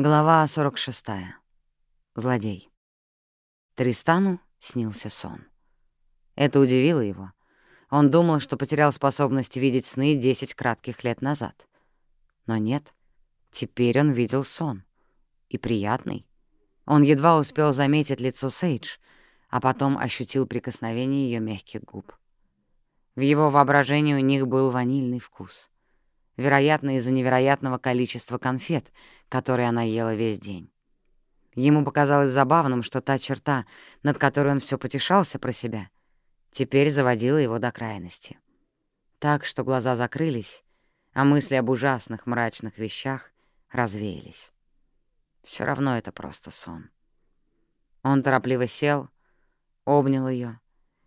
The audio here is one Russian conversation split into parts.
Глава 46. Злодей. Тристану снился сон. Это удивило его. Он думал, что потерял способность видеть сны 10 кратких лет назад. Но нет, теперь он видел сон. И приятный. Он едва успел заметить лицо Сейдж, а потом ощутил прикосновение ее мягких губ. В его воображении у них был ванильный вкус — вероятно, из-за невероятного количества конфет, которые она ела весь день. Ему показалось забавным, что та черта, над которой он все потешался про себя, теперь заводила его до крайности. Так, что глаза закрылись, а мысли об ужасных мрачных вещах развеялись. Все равно это просто сон. Он торопливо сел, обнял ее,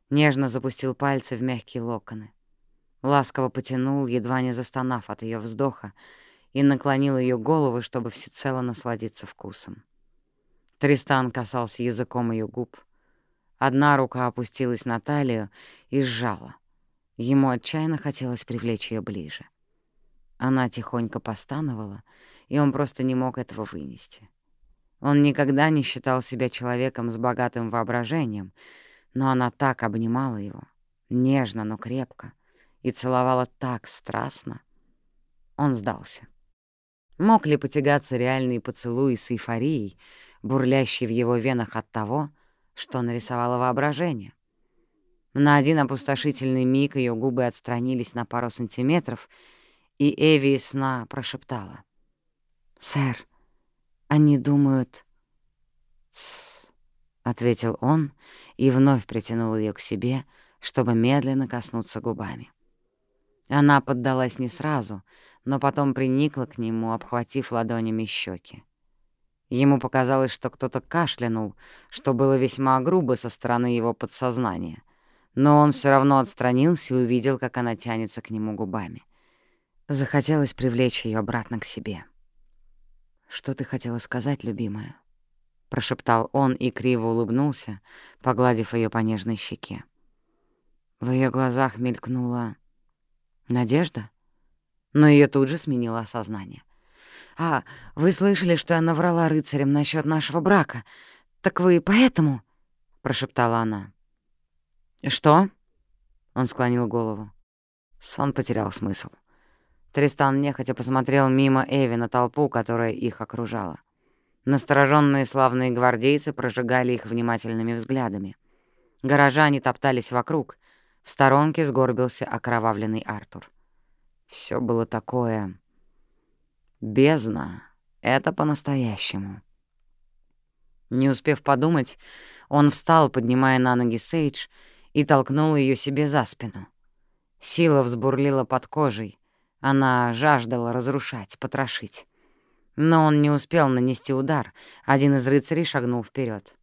нежно запустил пальцы в мягкие локоны. Ласково потянул, едва не застонав от ее вздоха, и наклонил ее голову, чтобы всецело насладиться вкусом. Тристан касался языком ее губ. Одна рука опустилась на талию и сжала. Ему отчаянно хотелось привлечь ее ближе. Она тихонько постановала, и он просто не мог этого вынести. Он никогда не считал себя человеком с богатым воображением, но она так обнимала его, нежно, но крепко, и целовала так страстно. Он сдался. Мог ли потягаться реальные поцелуи с эйфорией, бурлящей в его венах от того, что нарисовало воображение? На один опустошительный миг ее губы отстранились на пару сантиметров, и Эви сна прошептала. «Сэр, они думают...» «Тссс», — ответил он и вновь притянул ее к себе, чтобы медленно коснуться губами. Она поддалась не сразу, но потом приникла к нему, обхватив ладонями щеки. Ему показалось, что кто-то кашлянул, что было весьма грубо со стороны его подсознания. Но он все равно отстранился и увидел, как она тянется к нему губами. Захотелось привлечь ее обратно к себе. «Что ты хотела сказать, любимая?» — прошептал он и криво улыбнулся, погладив ее по нежной щеке. В ее глазах мелькнула Надежда? Но ее тут же сменило осознание. «А, вы слышали, что я наврала рыцарям насчет нашего брака? Так вы поэтому?» — прошептала она. «Что?» — он склонил голову. Сон потерял смысл. Тристан нехотя посмотрел мимо Эви на толпу, которая их окружала. Настороженные славные гвардейцы прожигали их внимательными взглядами. Горожане топтались вокруг, в сторонке сгорбился окровавленный Артур. Все было такое... Бездна. Это по-настоящему. Не успев подумать, он встал, поднимая на ноги Сейдж, и толкнул ее себе за спину. Сила взбурлила под кожей. Она жаждала разрушать, потрошить. Но он не успел нанести удар. Один из рыцарей шагнул вперед.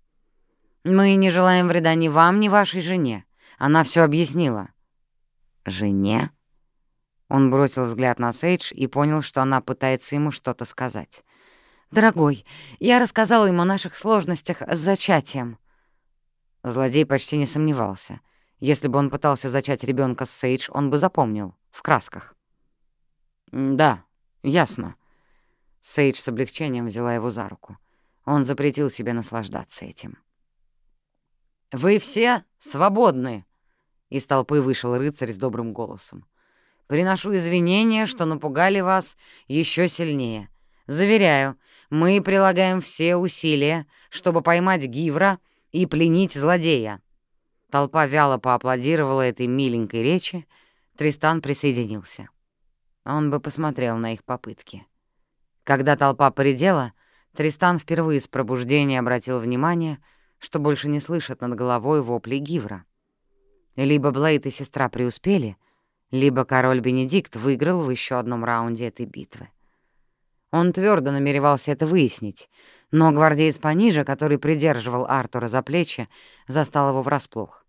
«Мы не желаем вреда ни вам, ни вашей жене. Она все объяснила». «Жене?» Он бросил взгляд на Сейдж и понял, что она пытается ему что-то сказать. «Дорогой, я рассказала ему о наших сложностях с зачатием». Злодей почти не сомневался. Если бы он пытался зачать ребенка с Сейдж, он бы запомнил. В красках. «Да, ясно». Сейдж с облегчением взяла его за руку. Он запретил себе наслаждаться этим. «Вы все свободны!» Из толпы вышел рыцарь с добрым голосом. «Приношу извинения, что напугали вас еще сильнее. Заверяю, мы прилагаем все усилия, чтобы поймать Гивра и пленить злодея». Толпа вяло поаплодировала этой миленькой речи. Тристан присоединился. Он бы посмотрел на их попытки. Когда толпа поредела, Тристан впервые с пробуждения обратил внимание, что больше не слышит над головой вопли Гивра. Либо Блейд и сестра преуспели, либо король Бенедикт выиграл в еще одном раунде этой битвы. Он твердо намеревался это выяснить, но гвардеец пониже, который придерживал Артура за плечи, застал его врасплох.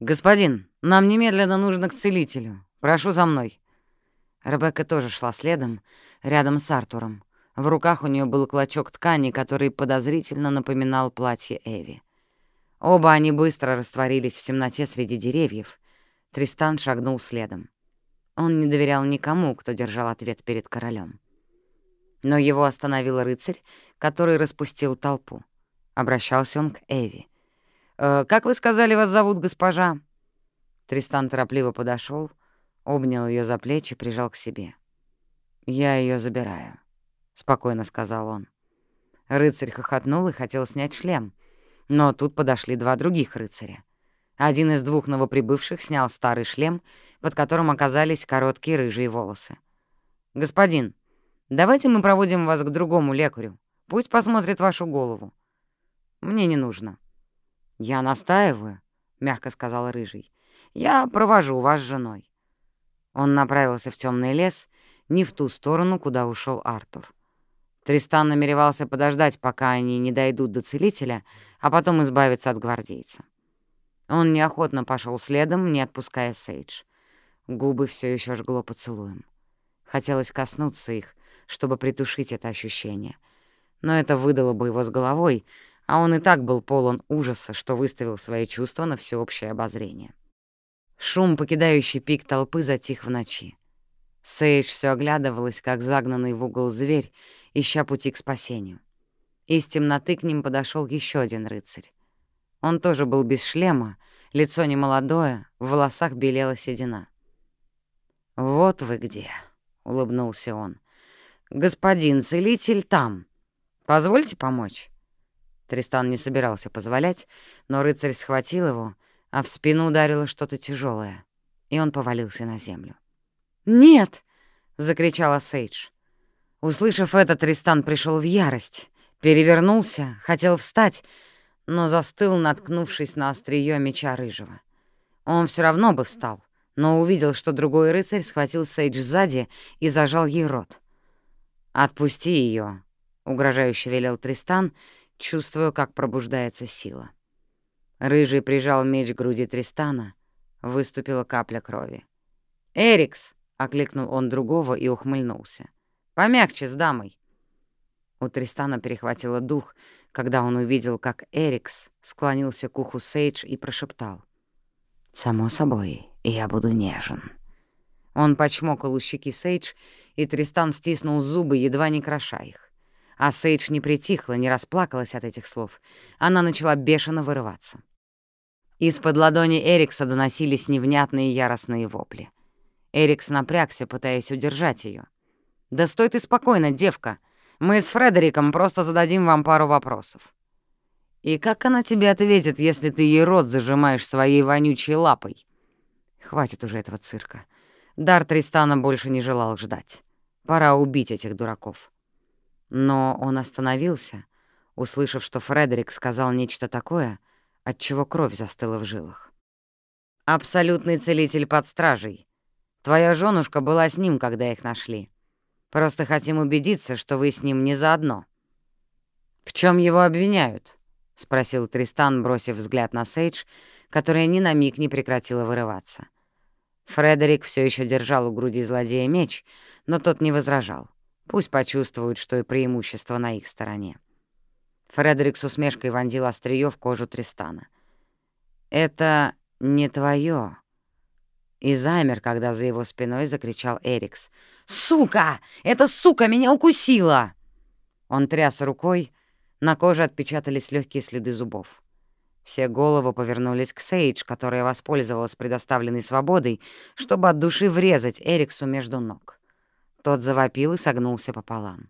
«Господин, нам немедленно нужно к целителю. Прошу за мной». Ребекка тоже шла следом, рядом с Артуром. В руках у нее был клочок ткани, который подозрительно напоминал платье Эви. Оба они быстро растворились в темноте среди деревьев. Тристан шагнул следом. Он не доверял никому, кто держал ответ перед королем. Но его остановил рыцарь, который распустил толпу. Обращался он к Эви. «Э, «Как вы сказали, вас зовут госпожа?» Тристан торопливо подошел, обнял ее за плечи, прижал к себе. «Я ее забираю», — спокойно сказал он. Рыцарь хохотнул и хотел снять шлем, но тут подошли два других рыцаря. Один из двух новоприбывших снял старый шлем, под которым оказались короткие рыжие волосы. «Господин, давайте мы проводим вас к другому лекарю. Пусть посмотрит вашу голову». «Мне не нужно». «Я настаиваю», — мягко сказал Рыжий. «Я провожу вас с женой». Он направился в темный лес, не в ту сторону, куда ушел Артур. Тристан намеревался подождать, пока они не дойдут до целителя, а потом избавиться от гвардейца. Он неохотно пошел следом, не отпуская Сейдж. Губы все еще жгло поцелуем. Хотелось коснуться их, чтобы притушить это ощущение. Но это выдало бы его с головой, а он и так был полон ужаса, что выставил свои чувства на всеобщее обозрение. Шум, покидающий пик толпы, затих в ночи. Сейдж все оглядывалась, как загнанный в угол зверь, ища пути к спасению. Из темноты к ним подошел еще один рыцарь. Он тоже был без шлема, лицо немолодое, в волосах белела седина. «Вот вы где», — улыбнулся он. «Господин целитель там. Позвольте помочь?» Тристан не собирался позволять, но рыцарь схватил его, а в спину ударило что-то тяжелое, и он повалился на землю. «Нет!» — закричала Сейдж. Услышав это, Тристан пришел в ярость, перевернулся, хотел встать, но застыл, наткнувшись на острие меча рыжего. Он все равно бы встал, но увидел, что другой рыцарь схватил Сейдж сзади и зажал ей рот. «Отпусти ее, угрожающе велел Тристан, чувствуя, как пробуждается сила. Рыжий прижал меч к груди Тристана, выступила капля крови. «Эрикс!» — окликнул он другого и ухмыльнулся. «Помягче с дамой». У Тристана перехватило дух, когда он увидел, как Эрикс склонился к уху Сейдж и прошептал. «Само собой, я буду нежен». Он почмокал у щеки Сейдж, и Тристан стиснул зубы, едва не кроша их. А Сейдж не притихла, не расплакалась от этих слов. Она начала бешено вырываться. Из-под ладони Эрикса доносились невнятные яростные вопли. Эрикс напрягся, пытаясь удержать ее. «Да стой ты спокойно, девка. Мы с Фредериком просто зададим вам пару вопросов». «И как она тебе ответит, если ты ей рот зажимаешь своей вонючей лапой?» «Хватит уже этого цирка. Дар Тристана больше не желал ждать. Пора убить этих дураков». Но он остановился, услышав, что Фредерик сказал нечто такое, от чего кровь застыла в жилах. «Абсолютный целитель под стражей», Твоя женушка была с ним, когда их нашли. Просто хотим убедиться, что вы с ним не заодно». «В чем его обвиняют?» — спросил Тристан, бросив взгляд на Сейдж, которая ни на миг не прекратила вырываться. Фредерик все еще держал у груди злодея меч, но тот не возражал. Пусть почувствуют, что и преимущество на их стороне. Фредерик с усмешкой вонзил острие в кожу Тристана. «Это не твое, и замер, когда за его спиной закричал Эрикс. «Сука! Эта сука меня укусила!» Он тряс рукой, на коже отпечатались легкие следы зубов. Все головы повернулись к Сейдж, которая воспользовалась предоставленной свободой, чтобы от души врезать Эриксу между ног. Тот завопил и согнулся пополам.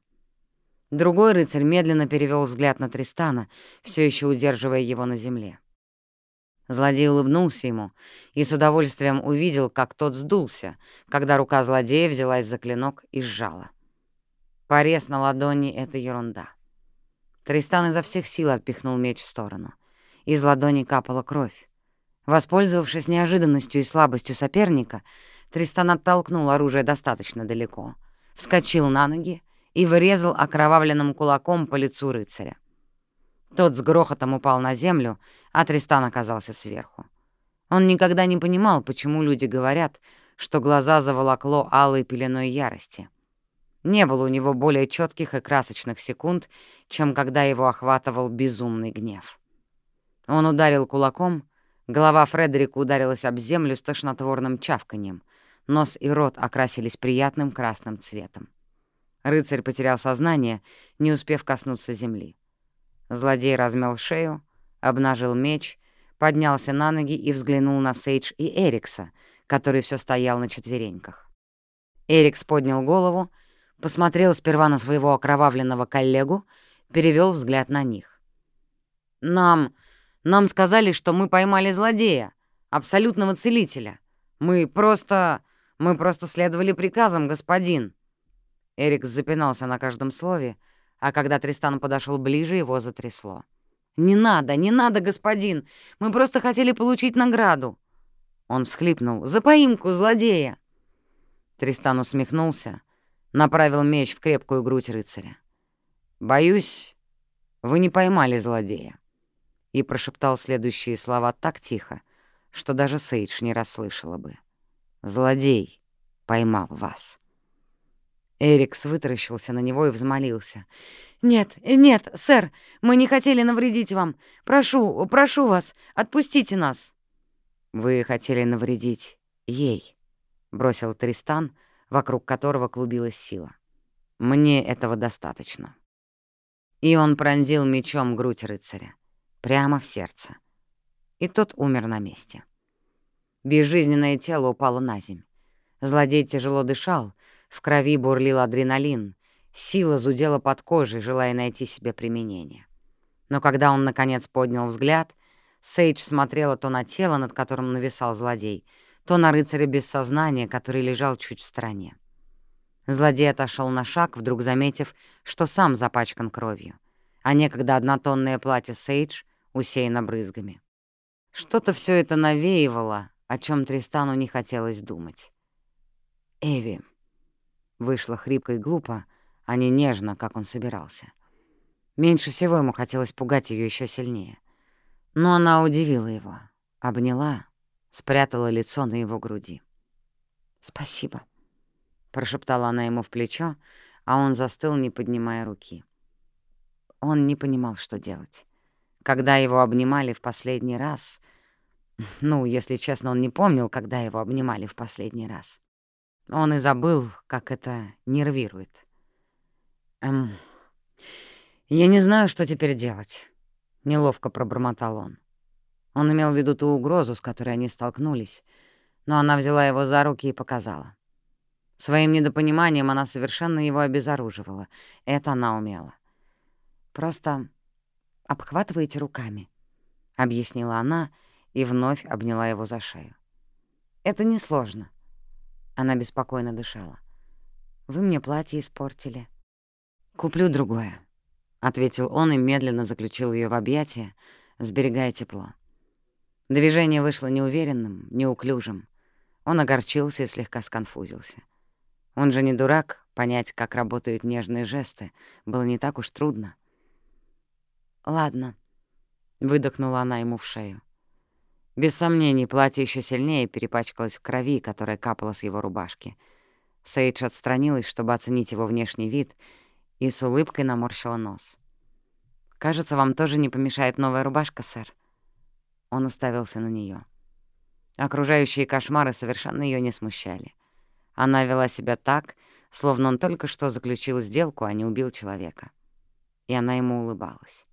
Другой рыцарь медленно перевел взгляд на Тристана, все еще удерживая его на земле. Злодей улыбнулся ему и с удовольствием увидел, как тот сдулся, когда рука злодея взялась за клинок и сжала. Порез на ладони — это ерунда. Тристан изо всех сил отпихнул меч в сторону. Из ладони капала кровь. Воспользовавшись неожиданностью и слабостью соперника, Тристан оттолкнул оружие достаточно далеко, вскочил на ноги и вырезал окровавленным кулаком по лицу рыцаря. Тот с грохотом упал на землю, а Тристан оказался сверху. Он никогда не понимал, почему люди говорят, что глаза заволокло алой пеленой ярости. Не было у него более четких и красочных секунд, чем когда его охватывал безумный гнев. Он ударил кулаком, голова Фредерика ударилась об землю с тошнотворным чавканьем, нос и рот окрасились приятным красным цветом. Рыцарь потерял сознание, не успев коснуться земли. Злодей размял шею, обнажил меч, поднялся на ноги и взглянул на Сейдж и Эрикса, который все стоял на четвереньках. Эрикс поднял голову, посмотрел сперва на своего окровавленного коллегу, перевел взгляд на них. «Нам... нам сказали, что мы поймали злодея, абсолютного целителя. Мы просто... мы просто следовали приказам, господин». Эрик запинался на каждом слове, а когда Тристан подошел ближе, его затрясло. «Не надо, не надо, господин! Мы просто хотели получить награду!» Он всхлипнул. «За поимку злодея!» Тристан усмехнулся, направил меч в крепкую грудь рыцаря. «Боюсь, вы не поймали злодея», и прошептал следующие слова так тихо, что даже Сейдж не расслышала бы. «Злодей поймал вас». Эрикс вытаращился на него и взмолился. «Нет, нет, сэр, мы не хотели навредить вам. Прошу, прошу вас, отпустите нас». «Вы хотели навредить ей», — бросил Тристан, вокруг которого клубилась сила. «Мне этого достаточно». И он пронзил мечом грудь рыцаря, прямо в сердце. И тот умер на месте. Безжизненное тело упало на земь. Злодей тяжело дышал, в крови бурлил адреналин, сила зудела под кожей, желая найти себе применение. Но когда он, наконец, поднял взгляд, Сейдж смотрела то на тело, над которым нависал злодей, то на рыцаря без сознания, который лежал чуть в стороне. Злодей отошел на шаг, вдруг заметив, что сам запачкан кровью, а некогда однотонное платье Сейдж усеяно брызгами. Что-то все это навеивало, о чем Тристану не хотелось думать. «Эви», Вышло хрипко и глупо, а не нежно, как он собирался. Меньше всего ему хотелось пугать ее еще сильнее. Но она удивила его, обняла, спрятала лицо на его груди. «Спасибо», — прошептала она ему в плечо, а он застыл, не поднимая руки. Он не понимал, что делать. Когда его обнимали в последний раз... Ну, если честно, он не помнил, когда его обнимали в последний раз. Он и забыл, как это нервирует. «Эм, я не знаю, что теперь делать», — неловко пробормотал он. Он имел в виду ту угрозу, с которой они столкнулись, но она взяла его за руки и показала. Своим недопониманием она совершенно его обезоруживала. Это она умела. «Просто обхватываете руками», — объяснила она и вновь обняла его за шею. «Это несложно. Она беспокойно дышала. «Вы мне платье испортили». «Куплю другое», — ответил он и медленно заключил ее в объятия, сберегая тепло. Движение вышло неуверенным, неуклюжим. Он огорчился и слегка сконфузился. Он же не дурак, понять, как работают нежные жесты, было не так уж трудно. «Ладно», — выдохнула она ему в шею. Без сомнений, платье еще сильнее перепачкалось в крови, которая капала с его рубашки. Сейдж отстранилась, чтобы оценить его внешний вид, и с улыбкой наморщила нос. «Кажется, вам тоже не помешает новая рубашка, сэр». Он уставился на нее. Окружающие кошмары совершенно ее не смущали. Она вела себя так, словно он только что заключил сделку, а не убил человека. И она ему улыбалась.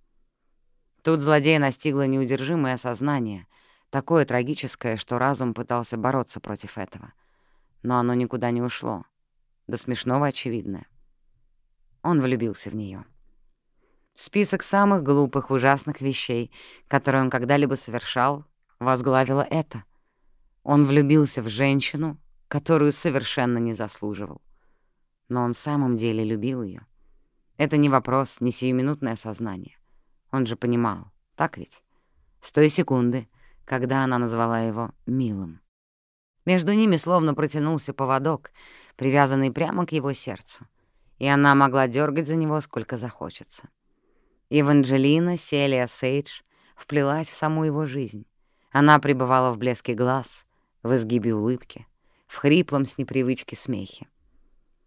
Тут злодея настигло неудержимое осознание — Такое трагическое, что разум пытался бороться против этого. Но оно никуда не ушло. До смешного очевидное. Он влюбился в нее. Список самых глупых, ужасных вещей, которые он когда-либо совершал, возглавило это. Он влюбился в женщину, которую совершенно не заслуживал. Но он в самом деле любил ее. Это не вопрос, не сиюминутное сознание. Он же понимал, так ведь? С той секунды, когда она назвала его «милым». Между ними словно протянулся поводок, привязанный прямо к его сердцу, и она могла дергать за него сколько захочется. Еванджелина Селия Сейдж вплелась в саму его жизнь. Она пребывала в блеске глаз, в изгибе улыбки, в хриплом с непривычки смехе.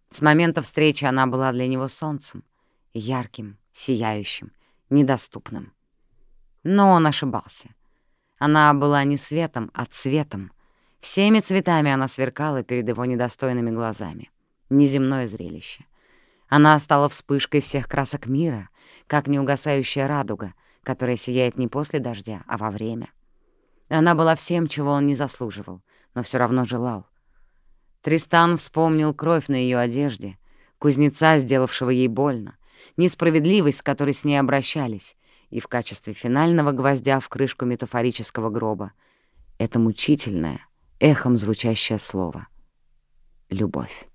С момента встречи она была для него солнцем, ярким, сияющим, недоступным. Но он ошибался — она была не светом, а цветом. Всеми цветами она сверкала перед его недостойными глазами. Неземное зрелище. Она стала вспышкой всех красок мира, как неугасающая радуга, которая сияет не после дождя, а во время. Она была всем, чего он не заслуживал, но все равно желал. Тристан вспомнил кровь на ее одежде, кузнеца, сделавшего ей больно, несправедливость, с которой с ней обращались, и в качестве финального гвоздя в крышку метафорического гроба — это мучительное, эхом звучащее слово — любовь.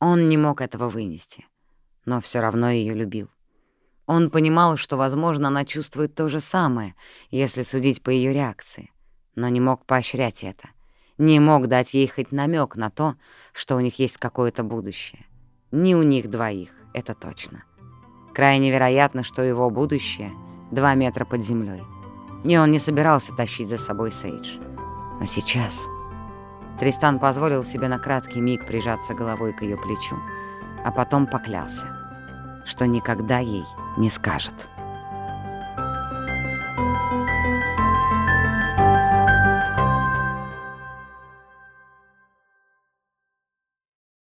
Он не мог этого вынести, но все равно ее любил. Он понимал, что, возможно, она чувствует то же самое, если судить по ее реакции, но не мог поощрять это, не мог дать ей хоть намек на то, что у них есть какое-то будущее. Не у них двоих, это точно. Крайне вероятно, что его будущее — два метра под землей, и он не собирался тащить за собой Сейдж. Но сейчас... Тристан позволил себе на краткий миг прижаться головой к ее плечу, а потом поклялся, что никогда ей не скажет.